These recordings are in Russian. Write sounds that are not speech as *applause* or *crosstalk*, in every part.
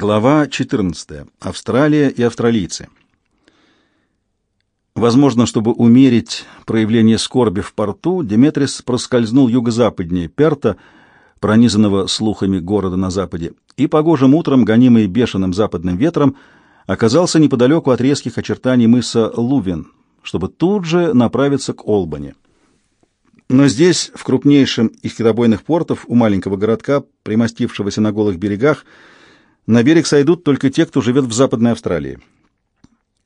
Глава 14. Австралия и австралийцы. Возможно, чтобы умерить проявление скорби в порту, Деметрис проскользнул юго-западнее Перта, пронизанного слухами города на западе, и погожим утром, гонимый бешеным западным ветром, оказался неподалеку от резких очертаний мыса Лувен, чтобы тут же направиться к Олбани. Но здесь, в крупнейшем из китобойных портов у маленького городка, примостившегося на голых берегах, на берег сойдут только те, кто живет в Западной Австралии.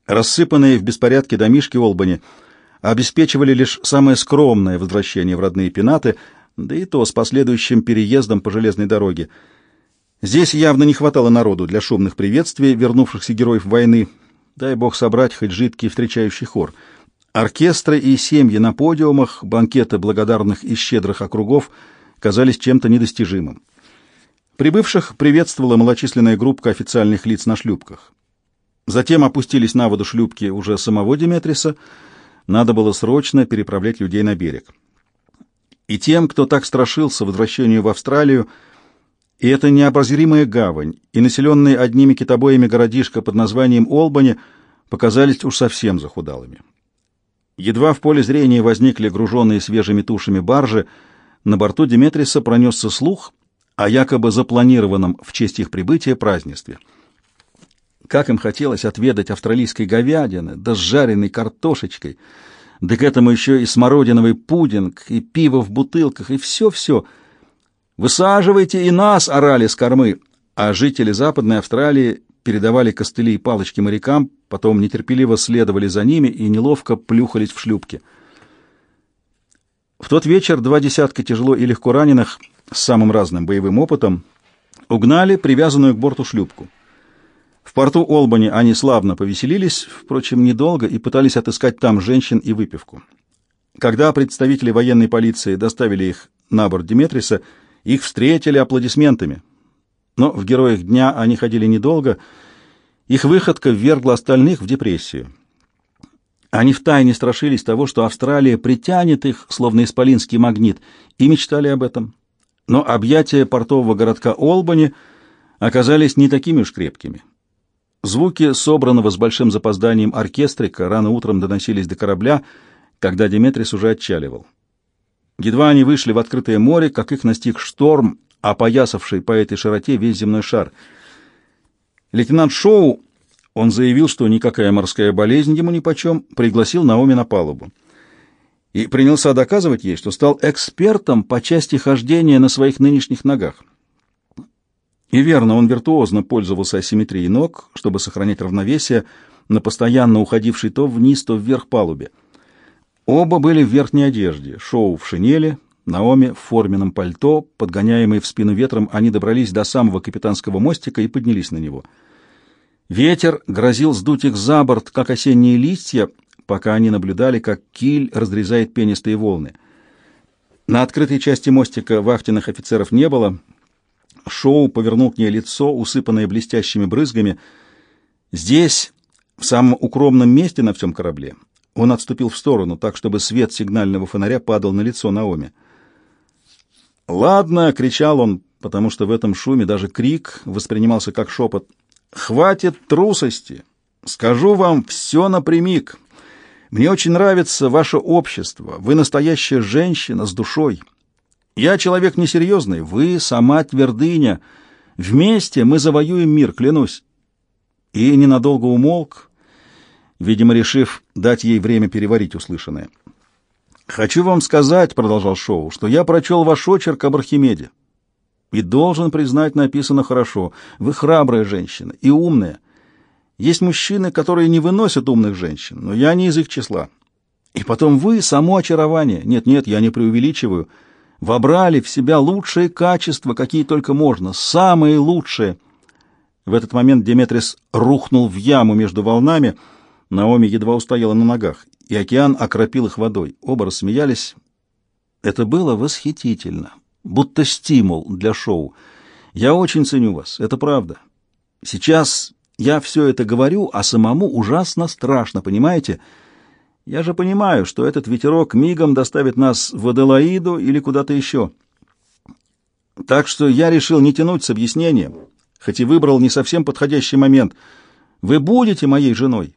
Рассыпанные в беспорядке домишки Олбани обеспечивали лишь самое скромное возвращение в родные пенаты, да и то с последующим переездом по железной дороге. Здесь явно не хватало народу для шумных приветствий вернувшихся героев войны, дай бог собрать хоть жидкий встречающий хор. Оркестры и семьи на подиумах, банкеты благодарных и щедрых округов казались чем-то недостижимым. Прибывших приветствовала малочисленная группа официальных лиц на шлюпках. Затем опустились на воду шлюпки уже самого Деметриса. Надо было срочно переправлять людей на берег. И тем, кто так страшился возвращению в Австралию, и эта необозримая гавань, и населенный одними китобоями городишко под названием Олбани показались уж совсем захудалыми. Едва в поле зрения возникли груженные свежими тушами баржи, на борту Деметриса пронесся слух, о якобы запланированном в честь их прибытия празднестве. Как им хотелось отведать австралийской говядины, да с жареной картошечкой, да к этому еще и смородиновый пудинг, и пиво в бутылках, и все-все. «Высаживайте и нас!» — орали с кормы, а жители Западной Австралии передавали костыли и палочки морякам, потом нетерпеливо следовали за ними и неловко плюхались в шлюпки. В тот вечер два десятка тяжело и легко раненых — с самым разным боевым опытом, угнали привязанную к борту шлюпку. В порту Олбани они славно повеселились, впрочем, недолго, и пытались отыскать там женщин и выпивку. Когда представители военной полиции доставили их на борт Диметриса, их встретили аплодисментами. Но в «Героях дня» они ходили недолго, их выходка ввергла остальных в депрессию. Они втайне страшились того, что Австралия притянет их, словно исполинский магнит, и мечтали об этом но объятия портового городка Олбани оказались не такими уж крепкими. Звуки собранного с большим запозданием оркестрика рано утром доносились до корабля, когда Деметрис уже отчаливал. Едва они вышли в открытое море, как их настиг шторм, опоясавший по этой широте весь земной шар. Лейтенант Шоу, он заявил, что никакая морская болезнь ему нипочем, пригласил Наоми на палубу и принялся доказывать ей, что стал экспертом по части хождения на своих нынешних ногах. И верно, он виртуозно пользовался асимметрией ног, чтобы сохранять равновесие на постоянно уходившей то вниз, то вверх палубе. Оба были в верхней одежде, Шоу в шинели, Наоми в форменном пальто, подгоняемые в спину ветром, они добрались до самого капитанского мостика и поднялись на него. Ветер грозил сдуть их за борт, как осенние листья, пока они наблюдали, как киль разрезает пенистые волны. На открытой части мостика вахтенных офицеров не было. Шоу повернул к ней лицо, усыпанное блестящими брызгами. Здесь, в самом укромном месте на всем корабле, он отступил в сторону, так, чтобы свет сигнального фонаря падал на лицо Наоми. «Ладно!» — кричал он, потому что в этом шуме даже крик воспринимался как шепот. «Хватит трусости! Скажу вам все напрямик!» Мне очень нравится ваше общество. Вы настоящая женщина с душой. Я человек несерьезный, вы сама твердыня. Вместе мы завоюем мир, клянусь». И ненадолго умолк, видимо, решив дать ей время переварить услышанное. «Хочу вам сказать, — продолжал Шоу, — что я прочел ваш очерк об Архимеде. И должен признать, написано хорошо. Вы храбрая женщина и умная. Есть мужчины, которые не выносят умных женщин, но я не из их числа. И потом вы — само очарование. Нет-нет, я не преувеличиваю. Вобрали в себя лучшие качества, какие только можно, самые лучшие. В этот момент Деметрис рухнул в яму между волнами. Наоми едва устояла на ногах, и океан окропил их водой. Оба рассмеялись. Это было восхитительно, будто стимул для шоу. Я очень ценю вас, это правда. Сейчас я все это говорю, а самому ужасно страшно, понимаете? Я же понимаю, что этот ветерок мигом доставит нас в Аделаиду или куда-то еще. Так что я решил не тянуть с объяснением. хоть и выбрал не совсем подходящий момент. Вы будете моей женой.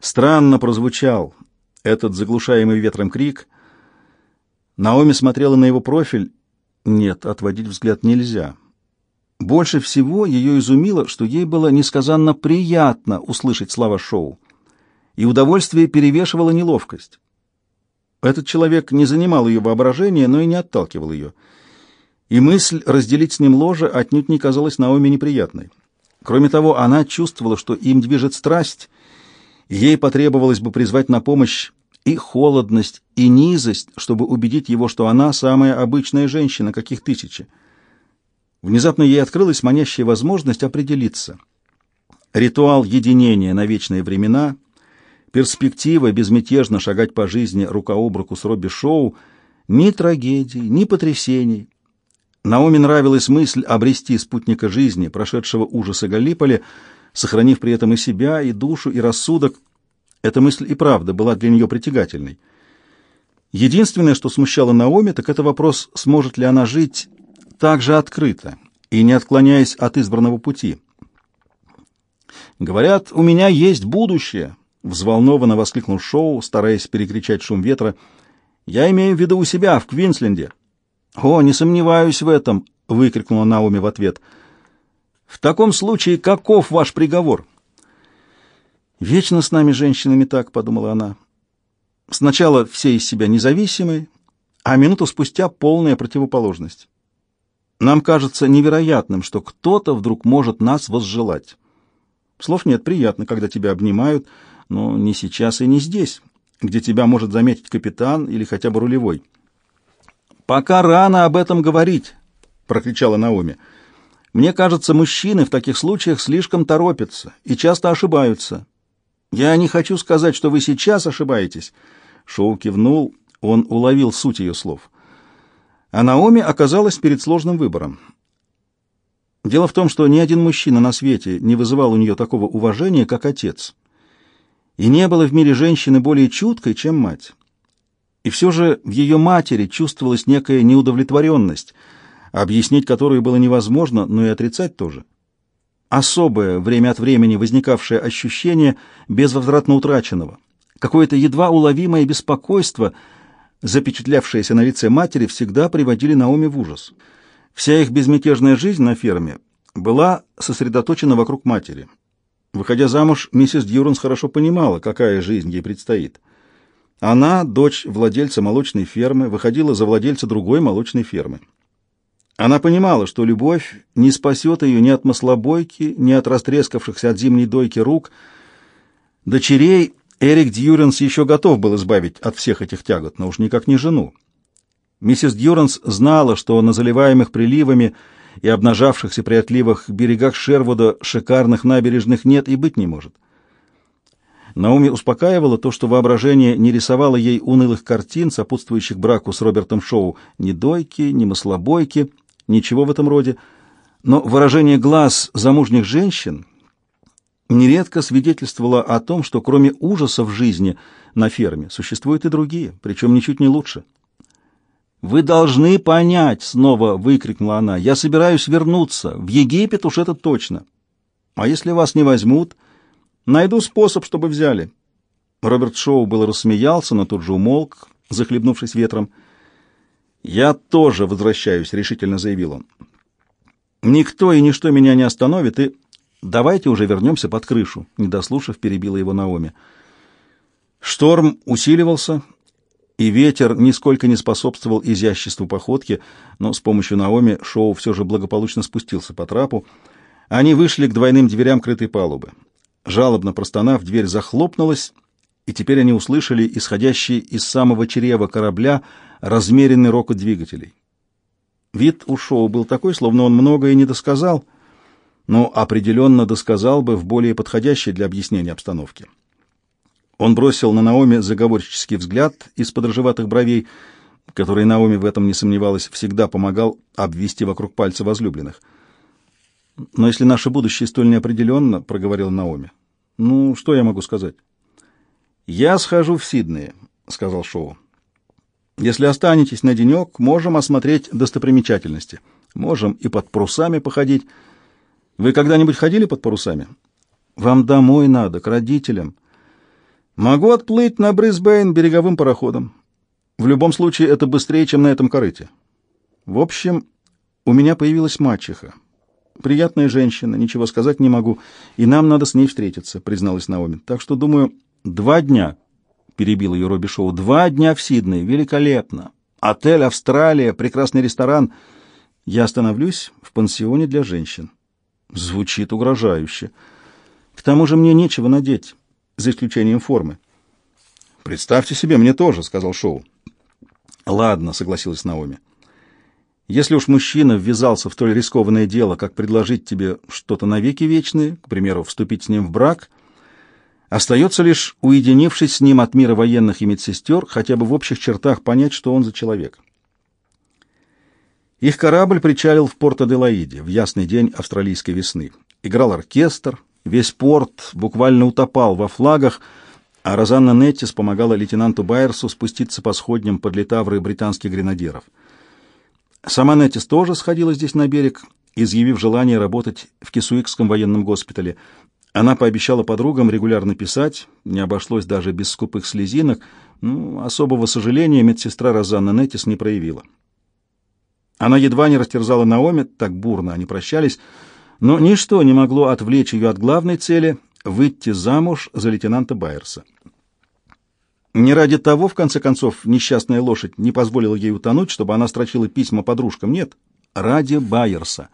Странно прозвучал этот заглушаемый ветром крик. Наоми смотрела на его профиль. Нет, отводить взгляд нельзя. Больше всего ее изумило, что ей было несказанно приятно услышать слова Шоу, и удовольствие перевешивало неловкость. Этот человек не занимал ее воображение, но и не отталкивал ее. И мысль разделить с ним ложе отнюдь не казалась Наоми неприятной. Кроме того, она чувствовала, что им движет страсть, ей потребовалось бы призвать на помощь и холодность, и низость, чтобы убедить его, что она самая обычная женщина, каких тысячи. Внезапно ей открылась манящая возможность определиться. Ритуал единения на вечные времена, перспектива безмятежно шагать по жизни рука об руку с Робби Шоу, ни трагедий, ни потрясений. Наоми нравилась мысль обрести спутника жизни, прошедшего ужасы Галлиполи, сохранив при этом и себя, и душу, и рассудок. Эта мысль и правда была для нее притягательной. Единственное, что смущало Наоми, так это вопрос, сможет ли она жить так же открыто и не отклоняясь от избранного пути. «Говорят, у меня есть будущее!» — взволнованно воскликнул Шоу, стараясь перекричать шум ветра. «Я имею в виду у себя, в Квинсленде». «О, не сомневаюсь в этом!» — выкрикнула Наоми в ответ. «В таком случае каков ваш приговор?» «Вечно с нами, женщинами, так», — подумала она. «Сначала все из себя независимые, а минуту спустя полная противоположность. Нам кажется невероятным, что кто-то вдруг может нас возжелать. Слов нет, приятно, когда тебя обнимают, но не сейчас и не здесь, где тебя может заметить капитан или хотя бы рулевой. «Пока рано об этом говорить», — прокричала Наоми. «Мне кажется, мужчины в таких случаях слишком торопятся и часто ошибаются. Я не хочу сказать, что вы сейчас ошибаетесь». Шоу кивнул, он уловил суть ее слов. А Наоми оказалась перед сложным выбором. Дело в том, что ни один мужчина на свете не вызывал у нее такого уважения, как отец. И не было в мире женщины более чуткой, чем мать. И все же в ее матери чувствовалась некая неудовлетворенность, объяснить которую было невозможно, но и отрицать тоже. Особое, время от времени возникавшее ощущение безвозвратно утраченного, какое-то едва уловимое беспокойство — запечатлявшиеся на лице матери, всегда приводили Наоми в ужас. Вся их безмятежная жизнь на ферме была сосредоточена вокруг матери. Выходя замуж, миссис Дьюранс хорошо понимала, какая жизнь ей предстоит. Она, дочь владельца молочной фермы, выходила за владельца другой молочной фермы. Она понимала, что любовь не спасет ее ни от маслобойки, ни от растрескавшихся от зимней дойки рук. Дочерей Эрик Дьюренс еще готов был избавить от всех этих тягот, но уж никак не жену. Миссис Дьюренс знала, что на заливаемых приливами и обнажавшихся при отливах берегах Шервуда шикарных набережных нет и быть не может. Науми успокаивала то, что воображение не рисовало ей унылых картин, сопутствующих браку с Робертом Шоу, ни дойки, ни маслобойки, ничего в этом роде, но выражение глаз замужних женщин нередко свидетельствовала о том, что кроме ужасов жизни на ферме существуют и другие, причем ничуть не лучше. «Вы должны понять!» — снова выкрикнула она. «Я собираюсь вернуться. В Египет уж это точно. А если вас не возьмут, найду способ, чтобы взяли». Роберт Шоу было рассмеялся, но тут же умолк, захлебнувшись ветром. «Я тоже возвращаюсь», — решительно заявил он. «Никто и ничто меня не остановит, и «Давайте уже вернемся под крышу», — не дослушав, перебила его Наоми. Шторм усиливался, и ветер нисколько не способствовал изяществу походки, но с помощью Наоми Шоу все же благополучно спустился по трапу. Они вышли к двойным дверям крытой палубы. Жалобно простонав, дверь захлопнулась, и теперь они услышали исходящий из самого чрева корабля размеренный рокот двигателей. Вид у Шоу был такой, словно он многое не досказал — но определенно досказал бы в более подходящей для объяснения обстановке. Он бросил на Наоми заговорческий взгляд из-под рыжеватых бровей, который Наоми в этом не сомневалась, всегда помогал обвести вокруг пальца возлюбленных. «Но если наше будущее столь неопределенно», — проговорил Наоми, — «ну, что я могу сказать?» «Я схожу в Сиднее», — сказал Шоу. «Если останетесь на денек, можем осмотреть достопримечательности. Можем и под прусами походить». Вы когда-нибудь ходили под парусами? Вам домой надо, к родителям. Могу отплыть на Брисбейн береговым пароходом. В любом случае, это быстрее, чем на этом корыте. В общем, у меня появилась мачеха. Приятная женщина, ничего сказать не могу, и нам надо с ней встретиться, призналась Наоми. Так что, думаю, два дня, перебил ее Робби Шоу, два дня в Сиднее, великолепно. Отель «Австралия», прекрасный ресторан. Я остановлюсь в пансионе для женщин. Звучит угрожающе. К тому же мне нечего надеть, за исключением формы. «Представьте себе, мне тоже», — сказал Шоу. «Ладно», — согласилась Наоми. «Если уж мужчина ввязался в столь рискованное дело, как предложить тебе что-то навеки вечные, к примеру, вступить с ним в брак, остается лишь, уединившись с ним от мира военных и медсестер, хотя бы в общих чертах понять, что он за человек». Их корабль причалил в Порт-Аделаиде в ясный день австралийской весны. Играл оркестр, весь порт буквально утопал во флагах, а Розанна Неттис помогала лейтенанту Байерсу спуститься по сходням под летавры британских гренадеров. Сама Неттис тоже сходила здесь на берег, изъявив желание работать в Кисуикском военном госпитале. Она пообещала подругам регулярно писать, не обошлось даже без скупых слезинок, ну, особого сожаления медсестра Розанна Неттис не проявила. Она едва не растерзала Наоми, так бурно они прощались, но ничто не могло отвлечь ее от главной цели — выйти замуж за лейтенанта Байерса. Не ради того, в конце концов, несчастная лошадь не позволила ей утонуть, чтобы она строчила письма подружкам. Нет, ради Байерса.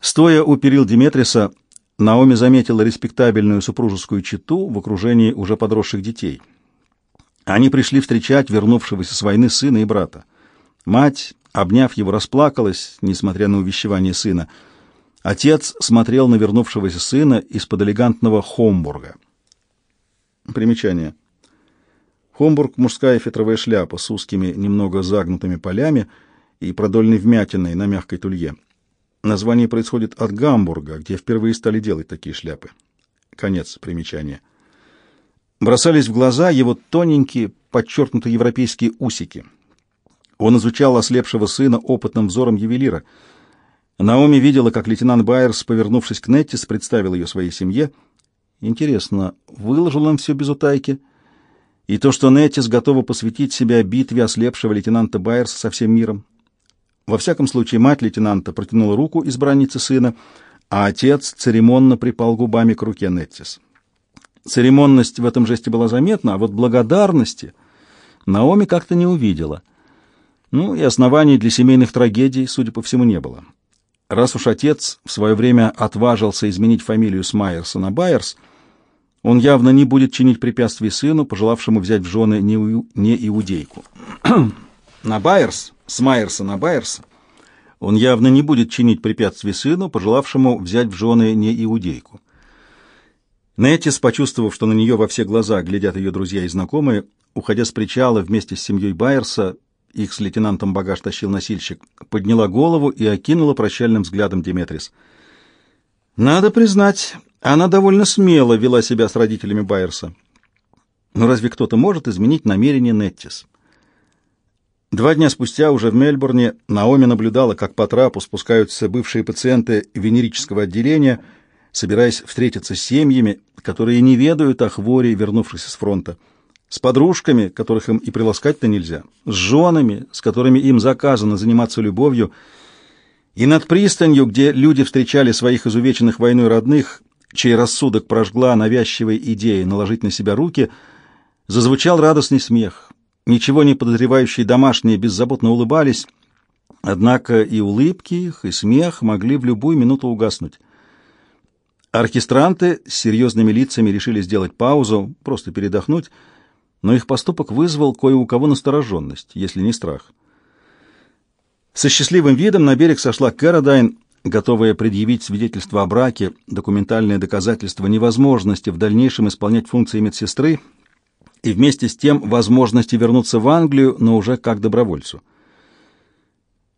Стоя у перил Диметриса, Наоми заметила респектабельную супружескую чету в окружении уже подросших детей. Они пришли встречать вернувшегося с войны сына и брата. Мать, обняв его, расплакалась, несмотря на увещевание сына — Отец смотрел на вернувшегося сына из-под элегантного Хомбурга. Примечание. Хомбург — мужская фетровая шляпа с узкими, немного загнутыми полями и продольной вмятиной на мягкой тулье. Название происходит от Гамбурга, где впервые стали делать такие шляпы. Конец примечания. Бросались в глаза его тоненькие, подчеркнуто европейские усики. Он изучал ослепшего сына опытным взором ювелира — Наоми видела, как лейтенант Байерс, повернувшись к Неттис, представил ее своей семье. Интересно, выложил он все без утайки? И то, что Неттис готова посвятить себя битве ослепшего лейтенанта Байерса со всем миром? Во всяком случае, мать лейтенанта протянула руку избраннице сына, а отец церемонно припал губами к руке Неттис. Церемонность в этом жесте была заметна, а вот благодарности Наоми как-то не увидела. Ну и оснований для семейных трагедий, судя по всему, не было. Раз уж отец в свое время отважился изменить фамилию с Майерса на Байерс, он явно не будет чинить препятствий сыну, пожелавшему взять в жены не, не иудейку. *clears throat* на Байерс, с Майерса на Байерс, он явно не будет чинить препятствий сыну, пожелавшему взять в жены не иудейку. Неттис, почувствовав, что на нее во все глаза глядят ее друзья и знакомые, уходя с причала вместе с семьей Байерса, их с лейтенантом багаж тащил носильщик, подняла голову и окинула прощальным взглядом Деметрис. Надо признать, она довольно смело вела себя с родителями Байерса. Но разве кто-то может изменить намерение Неттис? Два дня спустя, уже в Мельбурне, Наоми наблюдала, как по трапу спускаются бывшие пациенты венерического отделения, собираясь встретиться с семьями, которые не ведают о хворе, вернувшихся с фронта с подружками, которых им и приласкать-то нельзя, с женами, с которыми им заказано заниматься любовью, и над пристанью, где люди встречали своих изувеченных войной родных, чей рассудок прожгла навязчивая идея наложить на себя руки, зазвучал радостный смех. Ничего не подозревающие домашние беззаботно улыбались, однако и улыбки их, и смех могли в любую минуту угаснуть. Оркестранты с серьезными лицами решили сделать паузу, просто передохнуть, но их поступок вызвал кое у кого настороженность, если не страх. Со счастливым видом на берег сошла Кэродайн, готовая предъявить свидетельство о браке, документальное доказательство невозможности в дальнейшем исполнять функции медсестры и вместе с тем возможности вернуться в Англию, но уже как добровольцу.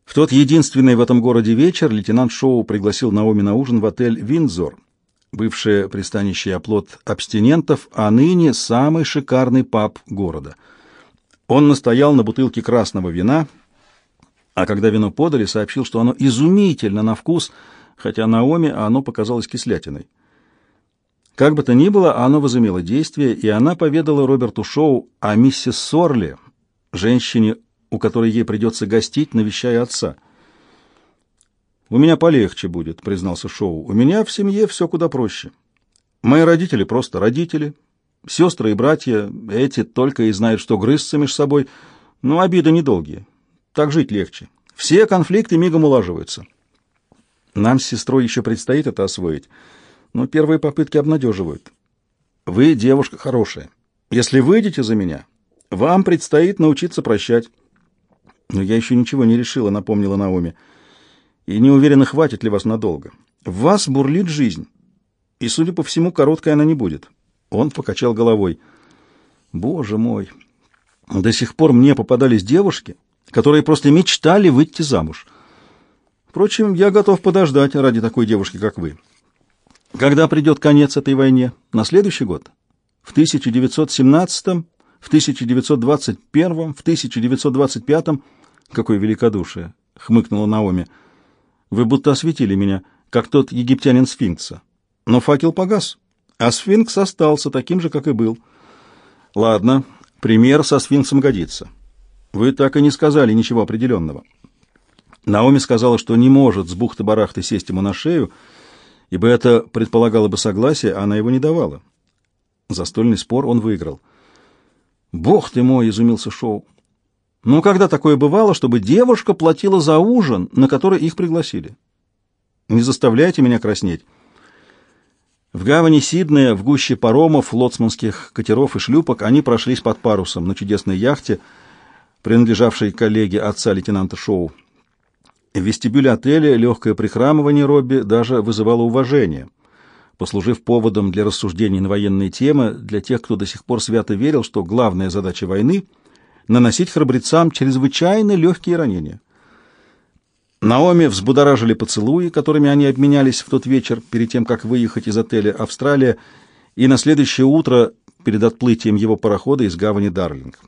В тот единственный в этом городе вечер лейтенант Шоу пригласил Наоми на ужин в отель «Виндзор», бывшее пристанище и оплот абстинентов, а ныне самый шикарный паб города. Он настоял на бутылке красного вина, а когда вино подали, сообщил, что оно изумительно на вкус, хотя Наоми оно показалось кислятиной. Как бы то ни было, оно возымело действие, и она поведала Роберту Шоу о миссис Сорли, женщине, у которой ей придется гостить, навещая отца. «У меня полегче будет», — признался Шоу. «У меня в семье все куда проще. Мои родители просто родители, сестры и братья, эти только и знают, что грызться между собой, но обиды недолгие. Так жить легче. Все конфликты мигом улаживаются. Нам с сестрой еще предстоит это освоить, но первые попытки обнадеживают. Вы девушка хорошая. Если выйдете за меня, вам предстоит научиться прощать. Но я еще ничего не решила, напомнила Наоми. И не уверена, хватит ли вас надолго. В вас бурлит жизнь, и, судя по всему, короткой она не будет. Он покачал головой. Боже мой, до сих пор мне попадались девушки, которые просто мечтали выйти замуж. Впрочем, я готов подождать ради такой девушки, как вы. Когда придет конец этой войне? На следующий год? В 1917 в 1921 в 1925 Какое великодушие! — хмыкнула Наоми. Вы будто осветили меня, как тот египтянин сфинкса. Но факел погас, а сфинкс остался таким же, как и был. Ладно, пример со сфинксом годится. Вы так и не сказали ничего определенного. Наоми сказала, что не может с бухты-барахты сесть ему на шею, ибо это предполагало бы согласие, а она его не давала. Застольный спор он выиграл. «Бог ты мой!» — изумился Шоу. «Ну, когда такое бывало, чтобы девушка платила за ужин, на который их пригласили? Не заставляйте меня краснеть». В гавани Сиднея, в гуще паромов, лоцманских катеров и шлюпок, они прошлись под парусом на чудесной яхте, принадлежавшей коллеге отца лейтенанта Шоу. В вестибюле отеля легкое прихрамывание Робби даже вызывало уважение, послужив поводом для рассуждений на военные темы для тех, кто до сих пор свято верил, что главная задача войны — наносить храбрецам чрезвычайно легкие ранения. Наоми взбудоражили поцелуи, которыми они обменялись в тот вечер перед тем, как выехать из отеля «Австралия», и на следующее утро перед отплытием его парохода из гавани Дарлинг.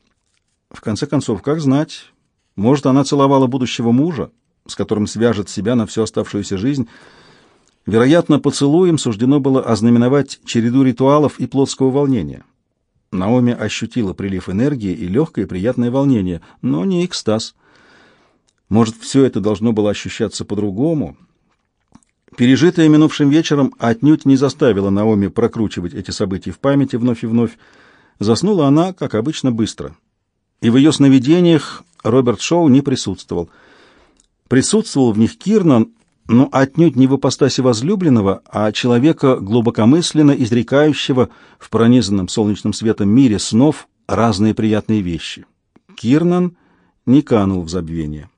В конце концов, как знать, может, она целовала будущего мужа, с которым свяжет себя на всю оставшуюся жизнь. Вероятно, поцелуем суждено было ознаменовать череду ритуалов и плотского волнения. Наоми ощутила прилив энергии и легкое приятное волнение, но не экстаз. Может, все это должно было ощущаться по-другому? Пережитое минувшим вечером отнюдь не заставило Наоми прокручивать эти события в памяти вновь и вновь. Заснула она, как обычно, быстро. И в ее сновидениях Роберт Шоу не присутствовал. Присутствовал в них Кирнан, но отнюдь не в ипостаси возлюбленного, а человека, глубокомысленно изрекающего в пронизанном солнечным светом мире снов разные приятные вещи. Кирнан не канул в забвение.